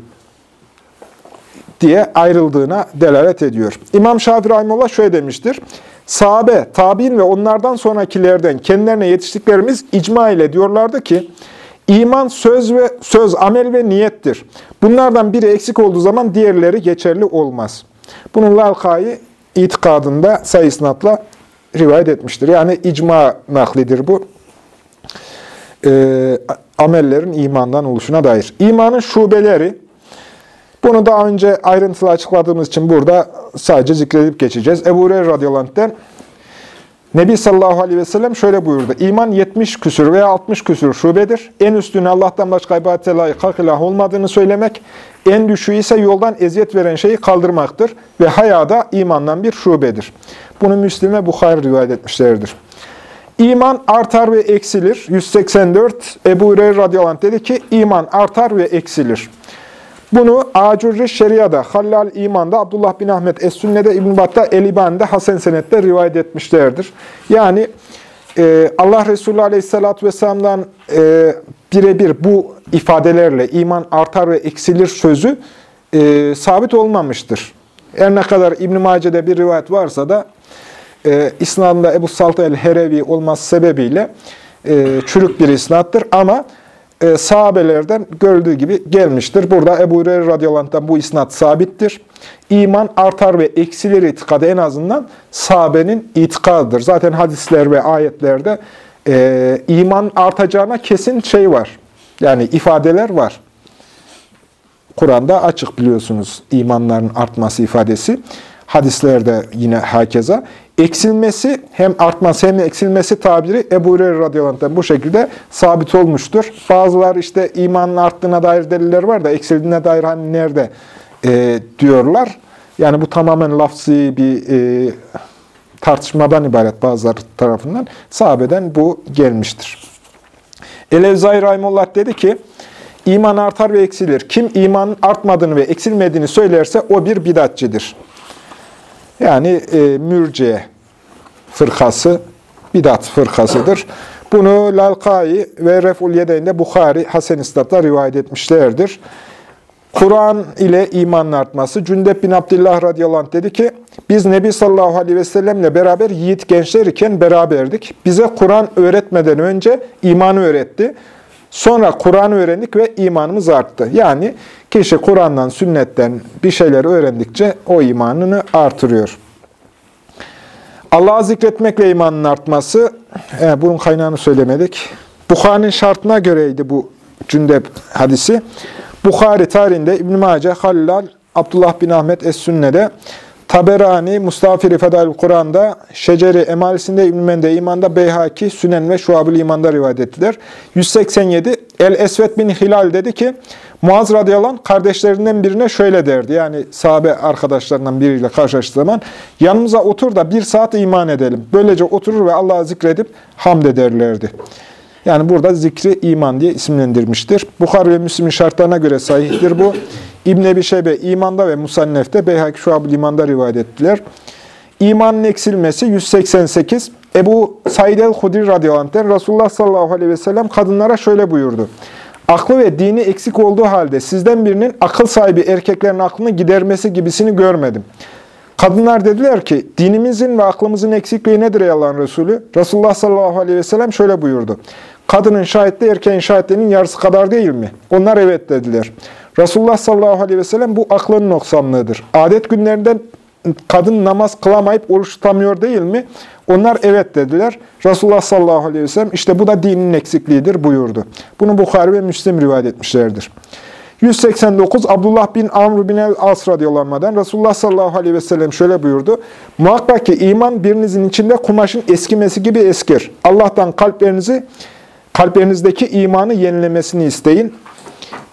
diye ayrıldığına delalet ediyor. İmam Şafii Rahimullah şöyle demiştir. Sahabe, tabi'in ve onlardan sonrakilerden kendilerine yetiştiklerimiz icma ile diyorlardı ki, İman söz ve söz, amel ve niyettir. Bunlardan biri eksik olduğu zaman diğerleri geçerli olmaz. Bunun lalkayı itikadında sayısınatla rivayet etmiştir. Yani icma naklidir bu. E, amellerin imandan oluşuna dair. İmanın şubeleri, bunu daha önce ayrıntılı açıkladığımız için burada sadece zikredip geçeceğiz. Ebu Hureyre radıyallahu anh'ten Nebi sallallahu aleyhi ve sellem şöyle buyurdu. İman 70 küsür veya 60 küsür şubedir. En üstüne Allah'tan başka ibadete layık hak ilah olmadığını söylemek, en düşüğü ise yoldan eziyet veren şeyi kaldırmaktır ve hayada imandan bir şubedir. Bunu Müslim ve Bukhari rivayet etmişlerdir. İman artar ve eksilir. 184 Ebu Hureyre radıyallahu anh dedi ki, iman artar ve eksilir. Bunu Acurri Şeria'da, Hallal İman'da, Abdullah bin Ahmet Es-Sünne'de, İbn-i Battah El-İban'da, Hasen Senet'te rivayet etmişlerdir. Yani e, Allah Resulü Aleyhisselatü Vesselam'dan e, birebir bu ifadelerle iman artar ve eksilir sözü e, sabit olmamıştır. Her ne kadar İbn-i Mace'de bir rivayet varsa da e, İslam'da Ebu Salt el-Herevi olması sebebiyle e, çürük bir isnattır ama e, sahabelerden görüldüğü gibi gelmiştir. Burada Ebu Hureyre radıyallahu bu isnat sabittir. İman artar ve eksilir itikadı en azından sahabenin itikadıdır. Zaten hadisler ve ayetlerde e, iman artacağına kesin şey var. Yani ifadeler var. Kur'an'da açık biliyorsunuz imanların artması ifadesi. Hadislerde yine hakeza. Eksilmesi hem artması hem eksilmesi tabiri Ebu Hureyre radıyallahu bu şekilde sabit olmuştur. Bazılar işte imanın arttığına dair deliller var da eksildiğine dair hani nerede e, diyorlar. Yani bu tamamen lafzi bir e, tartışmadan ibaret bazıları tarafından. Sahabeden bu gelmiştir. Elevzai Rahimullah dedi ki, iman artar ve eksilir. Kim imanın artmadığını ve eksilmediğini söylerse o bir bidatçidir. Yani e, mürciye fırkası, bidat fırkasıdır. Bunu Lalkai ve Ref'ul Yedeyn'de Bukhari, Hasen İstat'ta rivayet etmişlerdir. Kur'an ile imanın artması. Cündep bin Abdullah radıyallahu anh dedi ki, biz Nebi sallallahu aleyhi ve sellemle beraber yiğit gençler iken beraberdik. Bize Kur'an öğretmeden önce imanı öğretti. Sonra Kur'an öğrendik ve imanımız arttı. Yani kişi Kur'an'dan, sünnetten bir şeyler öğrendikçe o imanını artırıyor. Allah'ı zikretmekle imanın artması, e, bunun kaynağını söylemedik. Bukhari'nin şartına göreydi bu cündep hadisi. Bukhari tarihinde İbn-i Mace, Hallal, Abdullah bin Ahmet Es-Sünne'de, Taberani, Mustafir-i Fedal Kur'an'da, Şeceri Emalisi'nde, İbn-i Mende İman'da, Beyhaki, Sünen ve Şuab-ül İman'da rivayet ettiler. 187, El-Esvet bin Hilal dedi ki, Muaz radıyallahu anh kardeşlerinden birine şöyle derdi. Yani sahabe arkadaşlarından biriyle karşılaştığı zaman, yanımıza otur da bir saat iman edelim. Böylece oturur ve Allah'ı zikredip hamd ederlerdi. Yani burada zikri iman diye isimlendirmiştir. Bukhar ve Müslim'in şartlarına göre sahihtir bu. İbn Ebi Şeybe imanda ve Musannef'te Beyhaki Şuab-ı İman'da rivayet ettiler. İmanın eksilmesi 188. Ebu Said el-Hudri radıyallahu anh'ten Resulullah sallallahu aleyhi ve sellem kadınlara şöyle buyurdu. Aklı ve dini eksik olduğu halde sizden birinin akıl sahibi erkeklerin aklını gidermesi gibisini görmedim. Kadınlar dediler ki, dinimizin ve aklımızın eksikliği nedir ey Allah'ın Resulü? Resulullah sallallahu aleyhi ve sellem şöyle buyurdu. Kadının şahitliği erkeğin şahitliğinin yarısı kadar değil mi? Onlar evet dediler. Resulullah sallallahu aleyhi ve sellem bu aklın noksanlığıdır. Adet günlerinden kadın namaz kılamayıp oruç tutamıyor değil mi? Onlar evet dediler. Resulullah sallallahu aleyhi ve sellem işte bu da dinin eksikliğidir buyurdu. Bunu Bukhari ve Müslim rivayet etmişlerdir. 189 Abdullah bin Amr bin el-As radıyallahu Resulullah sallallahu aleyhi ve sellem şöyle buyurdu. Muhakkak ki iman birinizin içinde kumaşın eskimesi gibi eskir. Allah'tan kalplerinizi kalplerinizdeki imanı yenilemesini isteyin.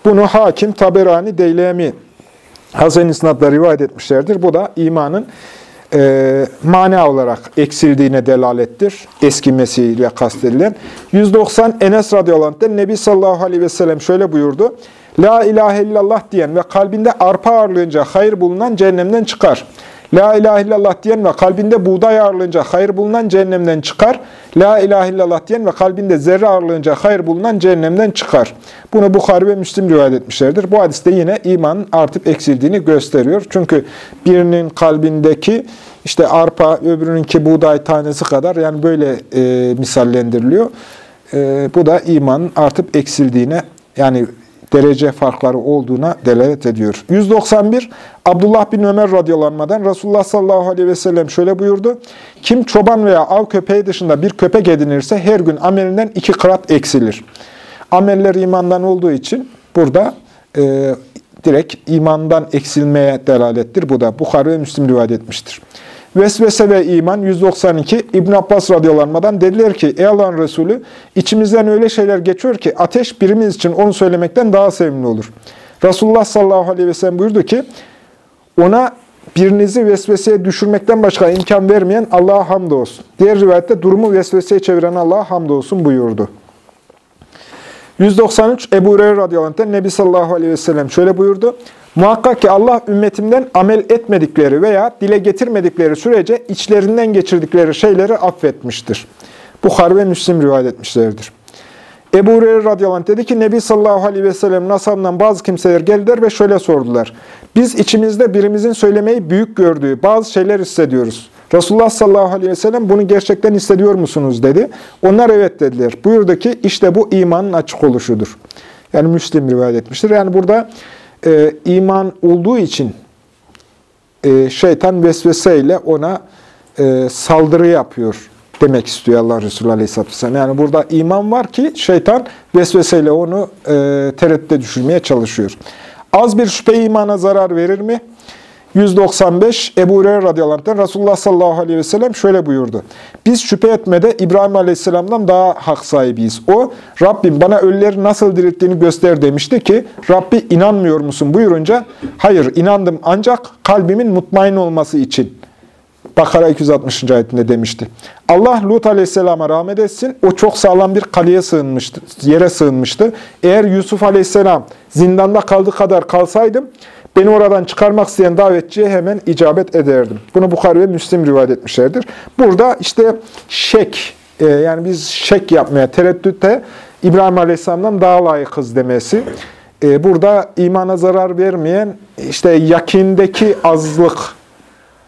Bunu hakim, taberani, deylemi Hasan İsnad'la rivayet etmişlerdir. Bu da imanın e, mana olarak eksildiğine delalettir. Eskimesiyle kastedilen. 190 Enes radıyallahu anh'den Nebi sallallahu aleyhi ve sellem şöyle buyurdu. La ilahe illallah diyen ve kalbinde arpa ağırlığınca hayır bulunan cehennemden çıkar. La ilahe illallah diyen ve kalbinde buğday ağırlığınca hayır bulunan cehennemden çıkar. La ilahe illallah diyen ve kalbinde zerre ağırlığınca hayır bulunan cehennemden çıkar. Bunu Bukhari ve Müslim rivayet etmişlerdir. Bu hadiste yine imanın artıp eksildiğini gösteriyor. Çünkü birinin kalbindeki işte arpa, öbürününki buğday tanesi kadar yani böyle e, misallendiriliyor. e, bu da imanın artıp eksildiğine yani derece farkları olduğuna delalet ediyor. 191 Abdullah bin Ömer radyalanmadan Resulullah sallallahu aleyhi ve sellem şöyle buyurdu. Kim çoban veya av köpeği dışında bir köpek edinirse her gün amelinden iki kırat eksilir. Ameller imandan olduğu için burada e, direkt imandan eksilmeye delalettir. Bu da Bukhari ve Müslim rivayet etmiştir. Vesvese ve iman 192 İbn Abbas radıyallahu dediler ki ey Allah'ın Resulü içimizden öyle şeyler geçiyor ki ateş birimiz için onu söylemekten daha sevimli olur. Resulullah sallallahu aleyhi ve sellem buyurdu ki ona birinizi vesveseye düşürmekten başka imkan vermeyen Allah'a hamdolsun. Diğer rivayette durumu vesveseye çeviren Allah'a hamdolsun buyurdu. 193 Ebu Hureyre radıyallahu anh'ten Nebi sallallahu aleyhi ve sellem şöyle buyurdu. Muhakkak ki Allah ümmetimden amel etmedikleri veya dile getirmedikleri sürece içlerinden geçirdikleri şeyleri affetmiştir. Bukhari ve Müslim rivayet etmişlerdir. Ebu Hureyre radıyallahu anh dedi ki Nebi sallallahu aleyhi ve sellem ashabından bazı kimseler geldiler ve şöyle sordular. Biz içimizde birimizin söylemeyi büyük gördüğü bazı şeyler hissediyoruz. Resulullah sallallahu aleyhi ve sellem bunu gerçekten hissediyor musunuz dedi. Onlar evet dediler. Buyurdu ki işte bu imanın açık oluşudur. Yani Müslim rivayet etmiştir. Yani burada e, iman olduğu için e, şeytan vesveseyle ona e, saldırı yapıyor demek istiyor Allah Resulü Aleyhisselatü Vesselam. Yani burada iman var ki şeytan vesveseyle onu e, tereddüte düşürmeye çalışıyor. Az bir şüphe imana zarar verir mi? 195 Ebu Hureyre radıyallahu Resulullah sallallahu aleyhi ve sellem şöyle buyurdu. Biz şüphe etmede İbrahim aleyhisselamdan daha hak sahibiyiz. O, Rabbim bana ölüleri nasıl dirilttiğini göster demişti ki, Rabbi inanmıyor musun buyurunca, hayır inandım ancak kalbimin mutmain olması için. Bakara 260. ayetinde demişti. Allah Lut aleyhisselama rahmet etsin. O çok sağlam bir kaleye sığınmıştı, yere sığınmıştı. Eğer Yusuf aleyhisselam zindanda kaldığı kadar kalsaydım, Beni oradan çıkarmak isteyen davetçiye hemen icabet ederdim. Bunu Bukhari ve Müslim rivayet etmişlerdir. Burada işte şek, e, yani biz şek yapmaya, tereddüte İbrahim Aleyhisselam'dan daha layıkız demesi. E, burada imana zarar vermeyen, işte yakindeki azlık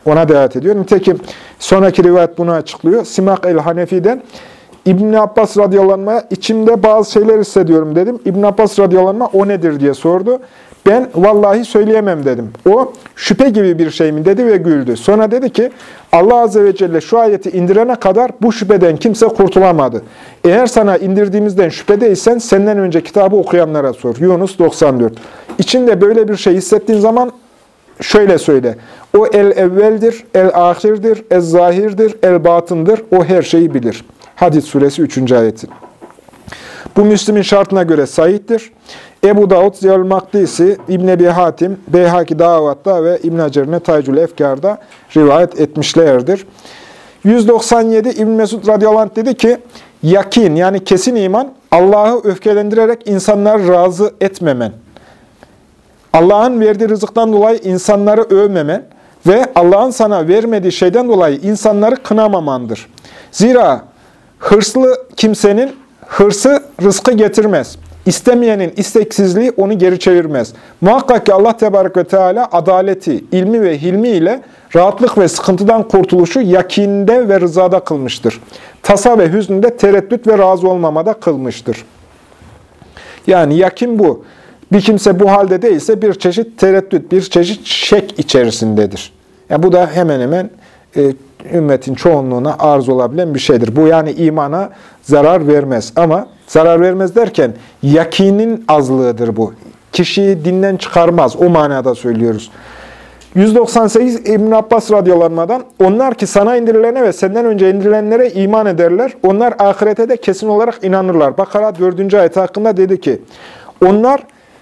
ona delalet ediyor. Nitekim sonraki rivayet bunu açıklıyor. Simak el-Hanefi'den İbn Abbas radıyallahu içimde bazı şeyler hissediyorum dedim. İbn Abbas radıyallahu o nedir diye sordu. Ben vallahi söyleyemem dedim. O şüphe gibi bir şey mi dedi ve güldü. Sonra dedi ki Allah Azze ve Celle şu ayeti indirene kadar bu şüpheden kimse kurtulamadı. Eğer sana indirdiğimizden şüphedeysen senden önce kitabı okuyanlara sor. Yunus 94. İçinde böyle bir şey hissettiğin zaman şöyle söyle. O el evveldir, el ahirdir, el zahirdir, el batındır. O her şeyi bilir. Hadis suresi 3. ayeti. Bu Müslim'in şartına göre sahiptir. Ebu Davud, Ziyal Makdisi, İbn Ebi Hatim, Beyhaki Davat'ta ve İbn Hacer'ine Taycül Efkar'da rivayet etmişlerdir. 197 İbn Mesud radıyallahu dedi ki, yakin yani kesin iman, Allah'ı öfkelendirerek insanları razı etmemen, Allah'ın verdiği rızıktan dolayı insanları övmemen ve Allah'ın sana vermediği şeyden dolayı insanları kınamamandır. Zira hırslı kimsenin hırsı rızkı getirmez. İstemeyenin isteksizliği onu geri çevirmez. Muhakkak ki Allah Tebarek ve Teala adaleti, ilmi ve hilmi ile rahatlık ve sıkıntıdan kurtuluşu yakinde ve rızada kılmıştır. Tasa ve hüznünde tereddüt ve razı olmamada kılmıştır. Yani yakin bu. Bir kimse bu halde değilse bir çeşit tereddüt, bir çeşit şek içerisindedir. Yani bu da hemen hemen e, ümmetin çoğunluğuna arz olabilen bir şeydir. Bu yani imana zarar vermez. Ama zarar vermez derken yakinin azlığıdır bu. Kişiyi dinden çıkarmaz. O manada söylüyoruz. 198 İbn Abbas radyalanmadan onlar ki sana indirilene ve senden önce indirilenlere iman ederler. Onlar ahirete de kesin olarak inanırlar. Bakara 4. ayet hakkında dedi ki onlar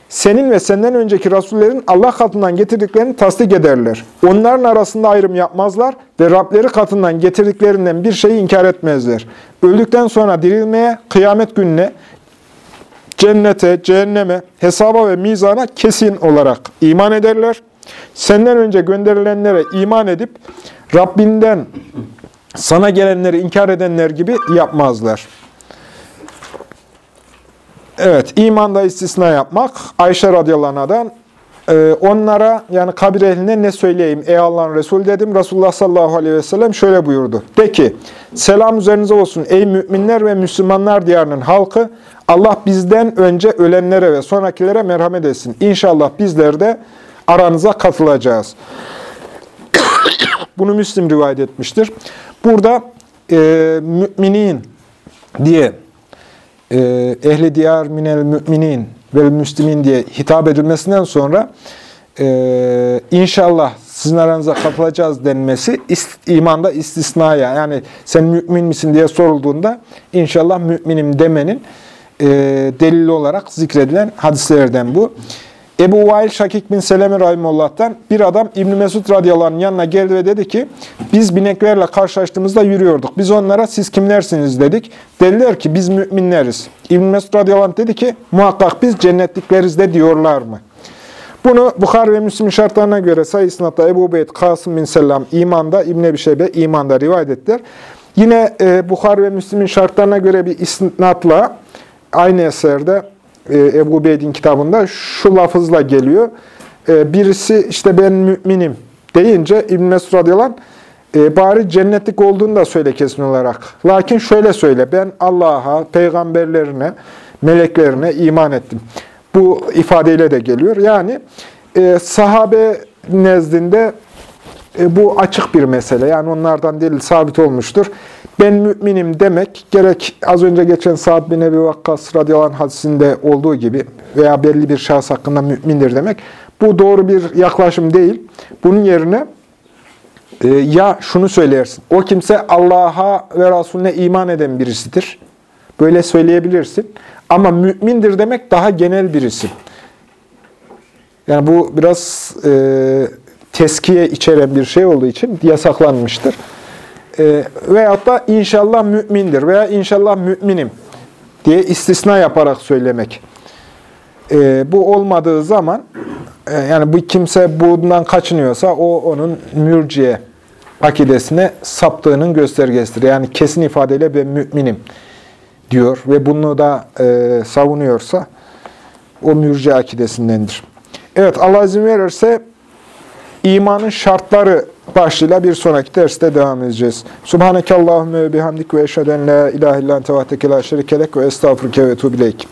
senin ve senden önceki rasullerin Allah katından getirdiklerini tasdik ederler. Onların arasında ayrım yapmazlar ve Rableri katından getirdiklerinden bir şeyi inkar etmezler. Öldükten sonra dirilmeye, kıyamet gününe, cennete, cehenneme, hesaba ve mizana kesin olarak iman ederler. Senden önce gönderilenlere iman edip Rabbinden sana gelenleri inkar edenler gibi yapmazlar. Evet, imanda istisna yapmak. Ayşe radıyallahu anh'dan e, onlara yani kabir ehline ne söyleyeyim ey Allah'ın Resulü dedim. Resulullah sallallahu aleyhi ve sellem şöyle buyurdu. De ki selam üzerinize olsun ey müminler ve Müslümanlar diyarının halkı. Allah bizden önce ölenlere ve sonrakilere merhamet etsin. İnşallah bizler de aranıza katılacağız. Bunu Müslim rivayet etmiştir. Burada e, müminin diye e, ehli diyar minel müminin ve müslimin diye hitap edilmesinden sonra e, inşallah sizin aranıza katılacağız denmesi ist, imanda istisnaya yani sen mümin misin diye sorulduğunda inşallah müminim demenin e, delili olarak zikredilen hadislerden bu. Ebu Vail Şakik bin Seleme Rahimullah'tan bir adam İbn Mesud radıyallahu yanına geldi ve dedi ki biz bineklerle karşılaştığımızda yürüyorduk. Biz onlara siz kimlersiniz dedik. Dediler ki biz müminleriz. İbn Mesud radıyallahu dedi ki muhakkak biz cennetlikleriz de diyorlar mı? Bunu Bukhari ve Müslim şartlarına göre sayı Ebu Beyd Kasım bin Selam imanda, İbn Ebi Şeybe imanda rivayet ettiler. Yine e, Bukhari ve Müslim'in şartlarına göre bir isnatla aynı eserde Ebu Beyd'in kitabında şu lafızla geliyor. E, birisi işte ben müminim deyince İbn Mesud radıyallahu e, bari cennetlik olduğunu da söyle kesin olarak. Lakin şöyle söyle ben Allah'a, peygamberlerine, meleklerine iman ettim. Bu ifadeyle de geliyor. Yani sahabe nezdinde bu açık bir mesele. Yani onlardan delil sabit olmuştur ben müminim demek gerek az önce geçen Sa'd bin Ebi Vakkas radıyallahu anh hadisinde olduğu gibi veya belli bir şahıs hakkında mümindir demek. Bu doğru bir yaklaşım değil. Bunun yerine e, ya şunu söylersin. O kimse Allah'a ve Resulüne iman eden birisidir. Böyle söyleyebilirsin. Ama mümindir demek daha genel bir. Yani bu biraz e, teskiye içeren bir şey olduğu için yasaklanmıştır e, veyahut da inşallah mümindir veya inşallah müminim diye istisna yaparak söylemek. E, bu olmadığı zaman e, yani bu kimse bundan kaçınıyorsa o onun mürciye akidesine saptığının göstergesidir. Yani kesin ifadeyle ben müminim diyor ve bunu da e, savunuyorsa o mürciye akidesindendir. Evet Allah izin verirse imanın şartları başlığıyla bir sonraki derste devam edeceğiz. Subhaneke Allahümme ve bihamdik ve eşheden la ilahe illan tevahdeke ve estağfurke ve tuğbileyk.